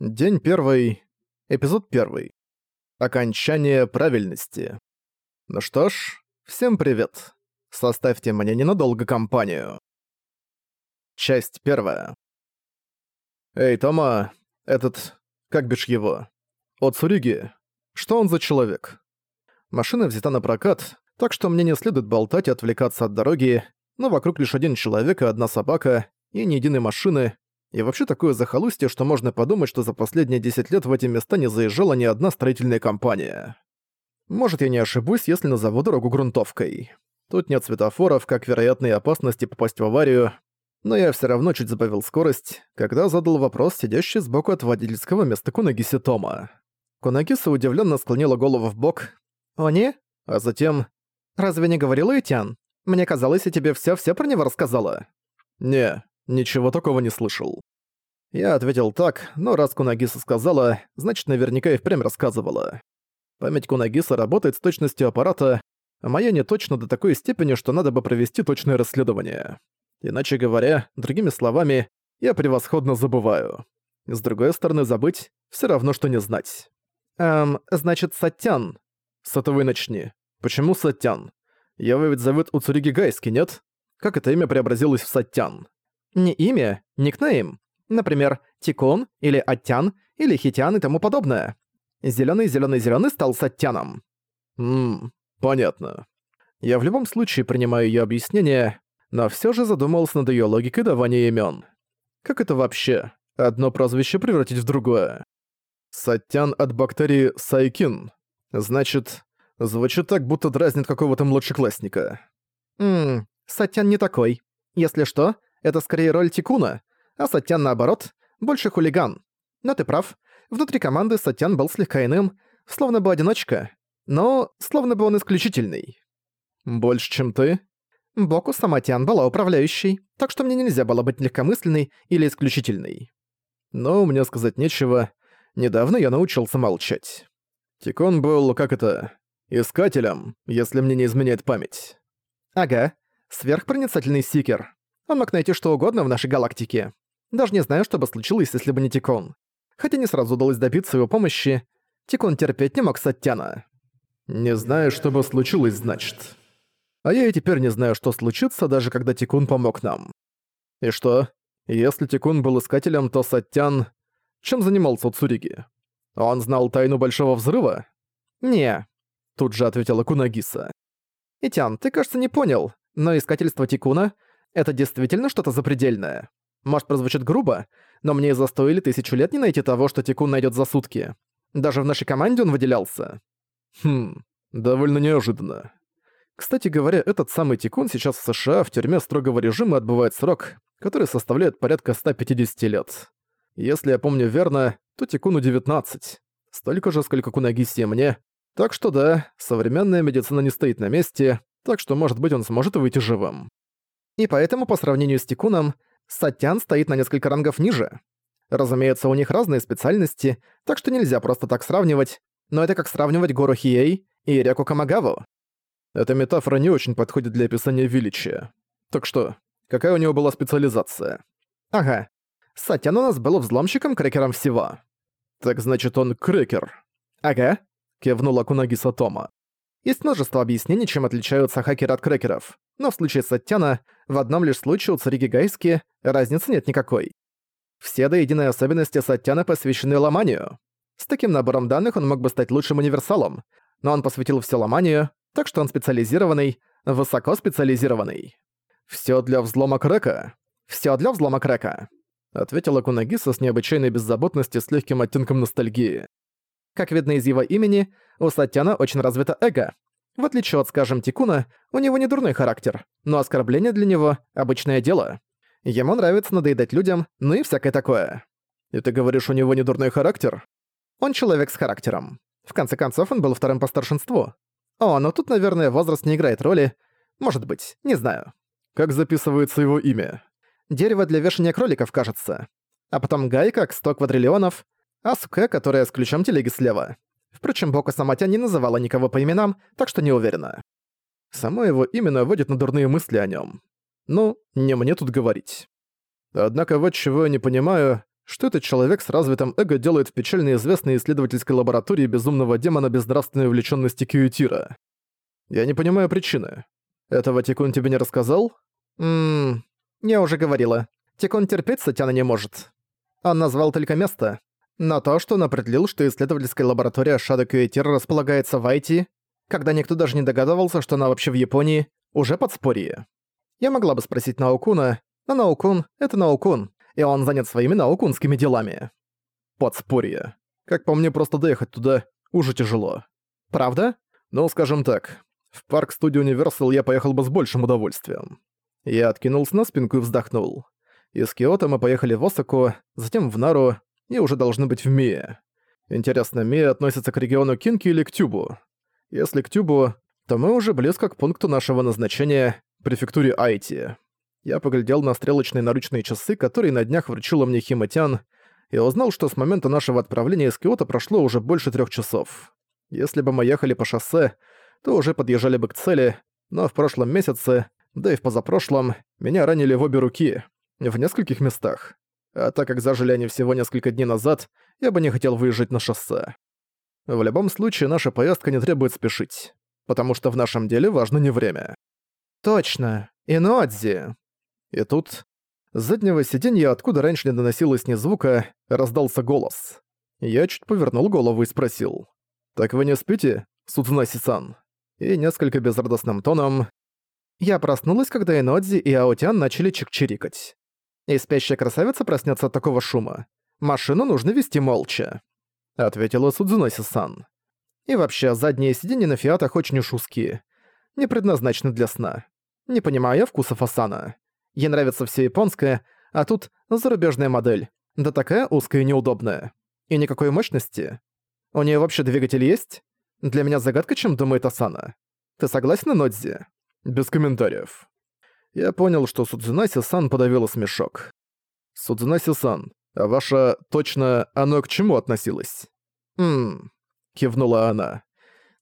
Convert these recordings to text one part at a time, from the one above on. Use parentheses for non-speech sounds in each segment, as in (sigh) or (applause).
День первый. Эпизод первый. Окончание правильности. Ну что ж, всем привет. Составьте мне ненадолго компанию. Часть первая. Эй, Тома, этот... как бишь его? Оцуриги. Что он за человек? Машина взята на прокат, так что мне не следует болтать и отвлекаться от дороги, но вокруг лишь один человек и одна собака, и ни единой машины, и вообще такое захолустье, что можно подумать, что за последние 10 лет в эти места не заезжала ни одна строительная компания. Может, я не ошибусь, если назову дорогу грунтовкой. Тут нет светофоров, как вероятной опасности попасть в аварию, но я все равно чуть забавил скорость, когда задал вопрос, сидящий сбоку от водительского места Кунагиси Тома. Кунагиса удивленно склонила голову в бок. «Они?» А затем... «Разве не говорила Итян? Мне казалось, я тебе все-все про него рассказала». «Не, Ничего такого не слышал. Я ответил так, но раз Кунагиса сказала, значит наверняка и впрямь рассказывала. Память Кунагиса работает с точностью аппарата, а моя не точно до такой степени, что надо бы провести точное расследование. Иначе говоря, другими словами, я превосходно забываю. С другой стороны, забыть — все равно, что не знать. Эм, значит, Сатян. С этого и начни. Почему Сатян? Его ведь зовут Уцуриги Гайски, нет? Как это имя преобразилось в Сатян? Не имя, никнейм. Например, Тикун или Аттян или Хитян и тому подобное. Зелёный, зелёный, зелёный стал Саттяном. Ммм, понятно. Я в любом случае принимаю её объяснение, но всё же задумался над её логикой давания имён. Как это вообще? Одно прозвище превратить в другое. Саттян от бактерии Сайкин. Значит, звучит так, будто дразнит какого-то младшеклассника. Ммм, Саттян не такой. Если что, это скорее роль Тикуна, а Сатян, наоборот, больше хулиган. Но ты прав, внутри команды Сатян был слегка иным, словно бы одиночка, но словно бы он исключительный. Больше, чем ты? Боку Саматян была управляющей, так что мне нельзя было быть легкомысленной или исключительной. Но мне сказать нечего. Недавно я научился молчать. Тикон был, как это, искателем, если мне не изменяет память. Ага, сверхпроницательный сикер. Он мог найти что угодно в нашей галактике. Даже не знаю, что бы случилось, если бы не Тикон. Хотя не сразу удалось добиться его помощи, Тикон терпеть не мог Саттяна. «Не знаю, что бы случилось, значит. А я и теперь не знаю, что случится, даже когда Тикун помог нам. И что? Если Тикун был искателем, то Саттян... Чем занимался Цуриги? Он знал тайну Большого Взрыва? «Не», — тут же ответила Кунагиса. «Итян, ты, кажется, не понял, но искательство Тикуна это действительно что-то запредельное. Может, прозвучит грубо, но мне и застоили тысячу лет не найти того, что Тикун найдет за сутки. Даже в нашей команде он выделялся. Хм, довольно неожиданно. Кстати говоря, этот самый Тикун сейчас в США в тюрьме строгого режима отбывает срок, который составляет порядка 150 лет. Если я помню верно, то Тикуну 19. Столько же, сколько Кунагиси мне. Так что да, современная медицина не стоит на месте, так что, может быть, он сможет выйти живым. И поэтому по сравнению с Тикуном, Сатян стоит на несколько рангов ниже. Разумеется, у них разные специальности, так что нельзя просто так сравнивать, но это как сравнивать гору Хиэй и реку Камагаву. Эта метафора не очень подходит для описания величия. Так что, какая у него была специализация? Ага. Сатян у нас был взломщиком-крекером всего. Так значит, он крекер. Ага. Кивнула Кунаги Сатома. Есть множество объяснений, чем отличаются хакеры от крекеров, но в случае Саттяна, в одном лишь случае у Цариги Гайски разницы нет никакой. Все до единой особенности Саттяна посвящены ломанию. С таким набором данных он мог бы стать лучшим универсалом, но он посвятил все ломанию, так что он специализированный, высоко специализированный. Всё для взлома крека. Всё для взлома крека», — ответила Кунагиса с необычайной беззаботностью с легким оттенком ностальгии. Как видно из его имени, у Сатяна очень развито эго. В отличие от, скажем, Тикуна, у него не дурной характер, но оскорбление для него — обычное дело. Ему нравится надоедать людям, ну и всякое такое. И ты говоришь, у него не дурной характер? Он человек с характером. В конце концов, он был вторым по старшинству. О, но тут, наверное, возраст не играет роли. Может быть, не знаю. Как записывается его имя? Дерево для вешания кроликов, кажется. А потом Гай как 100 квадриллионов, Асуке, которая с ключом телеги слева. Впрочем, Бока Саматя не называла никого по именам, так что не уверена. Само его имя наводит на дурные мысли о нем. Ну, не мне тут говорить. Однако вот чего я не понимаю, что этот человек с развитым эго делает в печально известной исследовательской лаборатории безумного демона безнравственной увлеченности Кьюитира. Я не понимаю причины. Этого Тикун тебе не рассказал? Ммм, я уже говорила. Тикун терпеть Сатяна не может. Он назвал только место. Но то, что он определил, что исследовательская лаборатория Шада Кьюитира располагается в Айти, когда никто даже не догадывался, что она вообще в Японии, уже подспорье. Я могла бы спросить Наукуна, но Наукун — это Наукун, и он занят своими наукунскими делами. Подспорье. Как по мне, просто доехать туда уже тяжело. Правда? Ну, скажем так, в парк студию Universal я поехал бы с большим удовольствием. Я откинулся на спинку и вздохнул. Из Киото мы поехали в Осаку, затем в Нару и уже должны быть в Мие. Интересно, Мия относится к региону Кинки или к Тюбу? Если к Тюбу, то мы уже близко к пункту нашего назначения, префектуре Айти. Я поглядел на стрелочные наручные часы, которые на днях вручила мне Химатян, и узнал, что с момента нашего отправления из Киота прошло уже больше трех часов. Если бы мы ехали по шоссе, то уже подъезжали бы к цели, но в прошлом месяце, да и в позапрошлом, меня ранили в обе руки, в нескольких местах. А так как зажили они всего несколько дней назад, я бы не хотел выезжать на шоссе. В любом случае, наша поездка не требует спешить, потому что в нашем деле важно не время. «Точно, Инодзи!» И тут с заднего сиденья, откуда раньше не доносилось ни звука, раздался голос. Я чуть повернул голову и спросил. «Так вы не спите, Судзунаси-сан?» И несколько безрадостным тоном. Я проснулась, когда Инодзи и Аотян начали чик-чирикать. И спящая красавица проснется от такого шума. Машину нужно вести молча. Ответила Судзунаси-сан. И вообще, задние сиденья на фиатах очень уж узкие. Не предназначены для сна. Не понимаю я вкусов Асана. Ей нравится все японское, а тут зарубежная модель. Да такая узкая и неудобная. И никакой мощности. У нее вообще двигатель есть? Для меня загадка, чем думает Асана. Ты согласен, Нодзи? Без комментариев. Я понял, что Судзунаси-сан подавила смешок. Судзунаси-сан, а ваша, точно, оно к чему относилось? Ммм, кивнула она.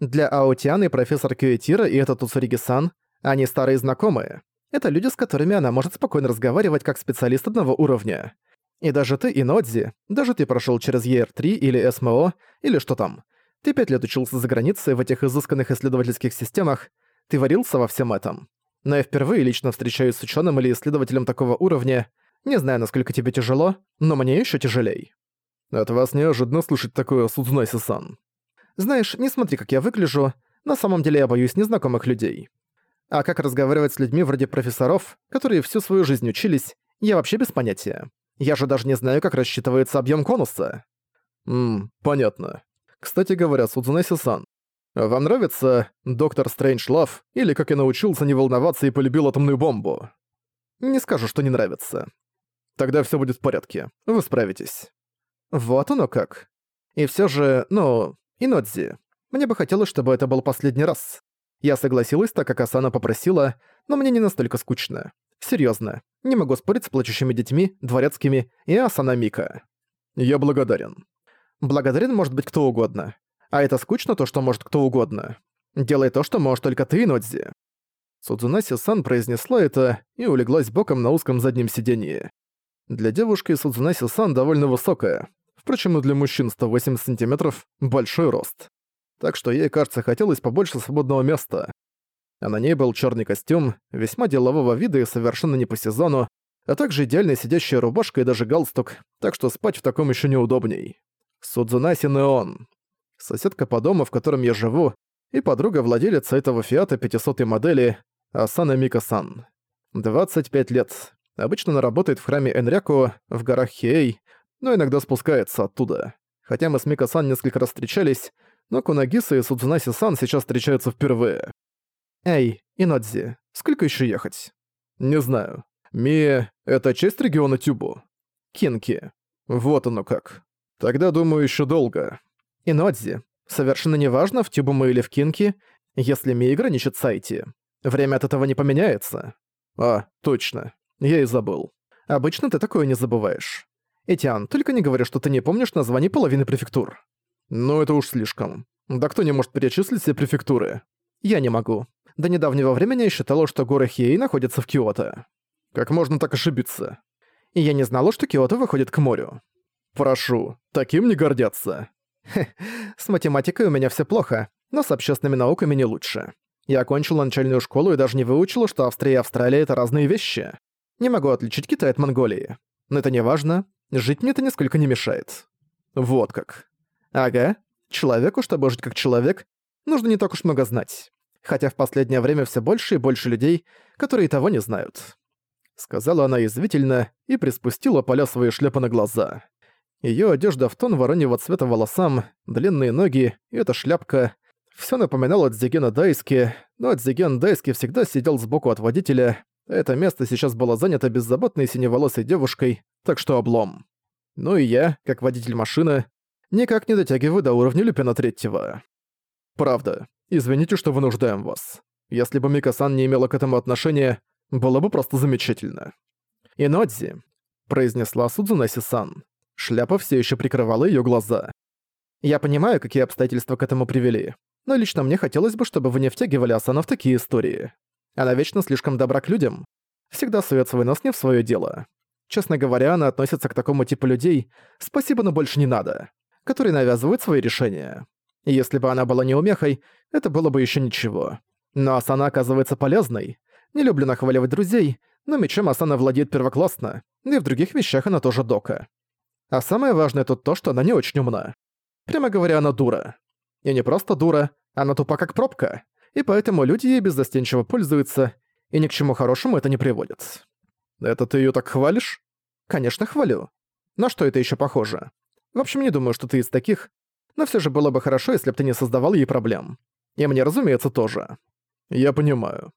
Для Аутианы профессор Кюэтира и этот Уцуриги-сан, они старые знакомые. Это люди, с которыми она может спокойно разговаривать как специалист одного уровня. И даже ты, Инодзи, даже ты прошел через ER3 или СМО, или что там. Ты пять лет учился за границей в этих изысканных исследовательских системах, ты варился во всем этом. Но я впервые лично встречаюсь с ученым или исследователем такого уровня. Не знаю, насколько тебе тяжело, но мне еще тяжелей. От вас неожиданно слышать такое, Судзунаси-сан. Знаешь, не смотри, как я выгляжу. На самом деле я боюсь незнакомых людей. А как разговаривать с людьми вроде профессоров, которые всю свою жизнь учились, я вообще без понятия. Я же даже не знаю, как рассчитывается объем конуса. Ммм, понятно. Кстати говоря, Судзунеси-сан, вам нравится Доктор Стрэндж Лав или как я научился не волноваться и полюбил атомную бомбу? Не скажу, что не нравится. Тогда все будет в порядке. Вы справитесь. Вот оно как. И все же, ну, Инодзи, мне бы хотелось, чтобы это был последний раз. Я согласилась, так как Асана попросила, но мне не настолько скучно. Серьезно, не могу спорить с плачущими детьми, дворецкими и Асана Мика. Я благодарен. Благодарен может быть кто угодно. А это скучно то, что может кто угодно. Делай то, что можешь только ты, Нодзи. Судзунаси-сан произнесла это и улеглась боком на узком заднем сиденье. Для девушки Судзунаси-сан довольно высокая. Впрочем, и для мужчин 180 сантиметров – большой рост так что ей, кажется, хотелось побольше свободного места. А на ней был черный костюм, весьма делового вида и совершенно не по сезону, а также идеальная сидящая рубашка и даже галстук, так что спать в таком еще неудобней. Судзунаси Неон. Соседка по дому, в котором я живу, и подруга владелица этого Фиата 500 модели, Асана Мика-сан. 25 лет. Обычно она работает в храме Энряку в горах Хиэй, но иногда спускается оттуда. Хотя мы с Мика-сан несколько раз встречались, но Кунагиса и Судзунаси-сан сейчас встречаются впервые. «Эй, Инодзи, сколько еще ехать?» «Не знаю. Ми — это часть региона Тюбу?» «Кинки. Вот оно как. Тогда, думаю, еще долго». «Инодзи, совершенно неважно, в Тюбу мы или в Кинки, если Ми граничит с Айти. Время от этого не поменяется». «А, точно. Я и забыл. Обычно ты такое не забываешь. Этиан, только не говори, что ты не помнишь название половины префектур». Но это уж слишком. Да кто не может перечислить все префектуры? Я не могу. До недавнего времени я считала, что горы Хиэй находятся в Киото. Как можно так ошибиться? И я не знала, что Киото выходит к морю. Прошу, таким не гордятся. (laughs) С математикой у меня все плохо, но с общественными науками не лучше. Я окончил начальную школу и даже не выучил, что Австрия и Австралия — это разные вещи. Не могу отличить Китай от Монголии. Но это не важно. Жить мне это нисколько не мешает. Вот как. Ага. Человеку, чтобы жить как человек, нужно не так уж много знать. Хотя в последнее время все больше и больше людей, которые того не знают. Сказала она язвительно и приспустила поля своей шляпы на глаза. Её одежда в тон вороньего цвета волосам, длинные ноги и эта шляпка — всё напоминало Дзигена Дайски, но Дзиген Дайски всегда сидел сбоку от водителя, это место сейчас было занято беззаботной синеволосой девушкой, так что облом. Ну и я, как водитель машины, никак не дотягиваю до уровня Люпина Третьего. Правда. Извините, что вынуждаем вас. Если бы Мика-сан не имела к этому отношения, было бы просто замечательно. «Инодзи», — произнесла Судзунаси-сан. Шляпа все еще прикрывала ее глаза. «Я понимаю, какие обстоятельства к этому привели, но лично мне хотелось бы, чтобы вы не втягивали Асана в такие истории. Она вечно слишком добра к людям. Всегда сует свой нос не в свое дело. Честно говоря, она относится к такому типу людей «спасибо, но больше не надо», которые навязывают свои решения. И если бы она была неумехой, это было бы еще ничего. Но Асана оказывается полезной. Не люблю нахваливать друзей, но мечом Асана владеет первоклассно, и в других вещах она тоже дока. А самое важное тут то, что она не очень умна. Прямо говоря, она дура. И не просто дура, она тупа как пробка и поэтому люди ей беззастенчиво пользуются, и ни к чему хорошему это не приводит. Это ты её так хвалишь? Конечно, хвалю. На что это ещё похоже? В общем, не думаю, что ты из таких, но всё же было бы хорошо, если бы ты не создавал ей проблем. И мне, разумеется, тоже. Я понимаю.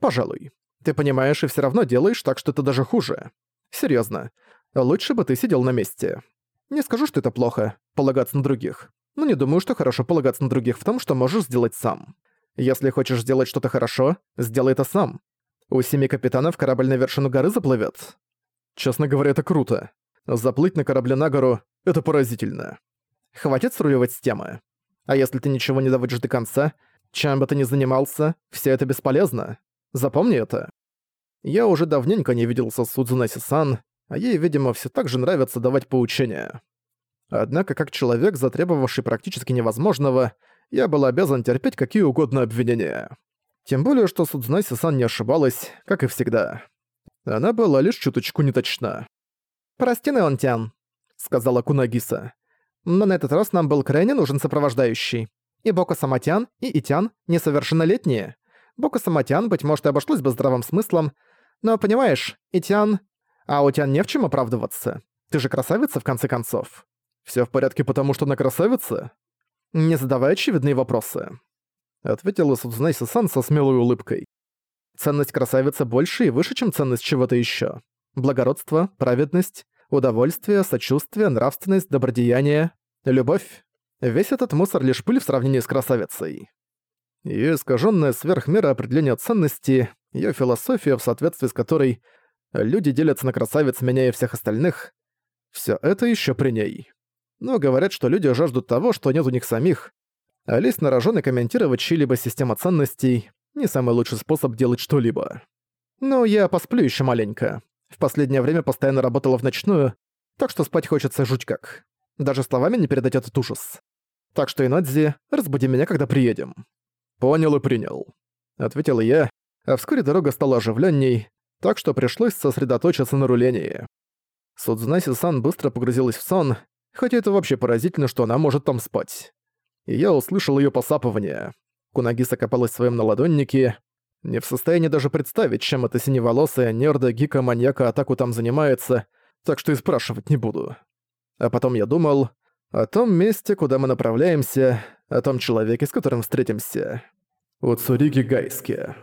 Пожалуй. Ты понимаешь и всё равно делаешь так, что это даже хуже. Серьёзно. Лучше бы ты сидел на месте. Не скажу, что это плохо, полагаться на других. Но не думаю, что хорошо полагаться на других в том, что можешь сделать сам. Если хочешь сделать что-то хорошо, сделай это сам. У семи капитанов корабль на вершину горы заплывет. Честно говоря, это круто. Заплыть на корабле на гору — это поразительно. Хватит сруливать с темы. А если ты ничего не доводишь до конца, чем бы ты ни занимался, все это бесполезно. Запомни это. Я уже давненько не виделся с Судзунаси-сан, а ей, видимо, все так же нравится давать поучения. Однако, как человек, затребовавший практически невозможного, я был обязан терпеть какие угодно обвинения. Тем более, что Судзунаси-сан не ошибалась, как и всегда. Она была лишь чуточку неточна. «Прости, Неонтян», — сказала Кунагиса. «Но на этот раз нам был крайне нужен сопровождающий. И Бока Саматян, и Итян несовершеннолетние. Бока Саматян, быть может, и обошлось бы здравым смыслом, но, понимаешь, Итян... А у Тян не в чем оправдываться. Ты же красавица, в конце концов. Все в порядке, потому что она красавица? не задавая очевидные вопросы. Ответила Судзунайси-сан со смелой улыбкой. Ценность красавицы больше и выше, чем ценность чего-то еще. Благородство, праведность, удовольствие, сочувствие, нравственность, добродеяние, любовь. Весь этот мусор лишь пыль в сравнении с красавицей. Её искажённое сверхмера определение ценности, её философия, в соответствии с которой люди делятся на красавиц, меняя всех остальных, всё это ещё при ней но говорят, что люди жаждут того, что нет у них самих. А лезть на рожон и комментировать чьи-либо система ценностей — не самый лучший способ делать что-либо. Но я посплю еще маленько. В последнее время постоянно работала в ночную, так что спать хочется жуть как. Даже словами не передать этот ужас. Так что, Инадзи, разбуди меня, когда приедем. «Понял и принял», — ответил я, а вскоре дорога стала оживленней, так что пришлось сосредоточиться на рулении. Судзунаси-сан быстро погрузилась в сон, хотя это вообще поразительно, что она может там спать. И я услышал её посапывание. Кунагиса копалась в своём наладоннике, не в состоянии даже представить, чем эта синеволосая нерда, гика, маньяка атаку там занимается, так что и спрашивать не буду. А потом я думал о том месте, куда мы направляемся, о том человеке, с которым встретимся. У Цуриги Гайске.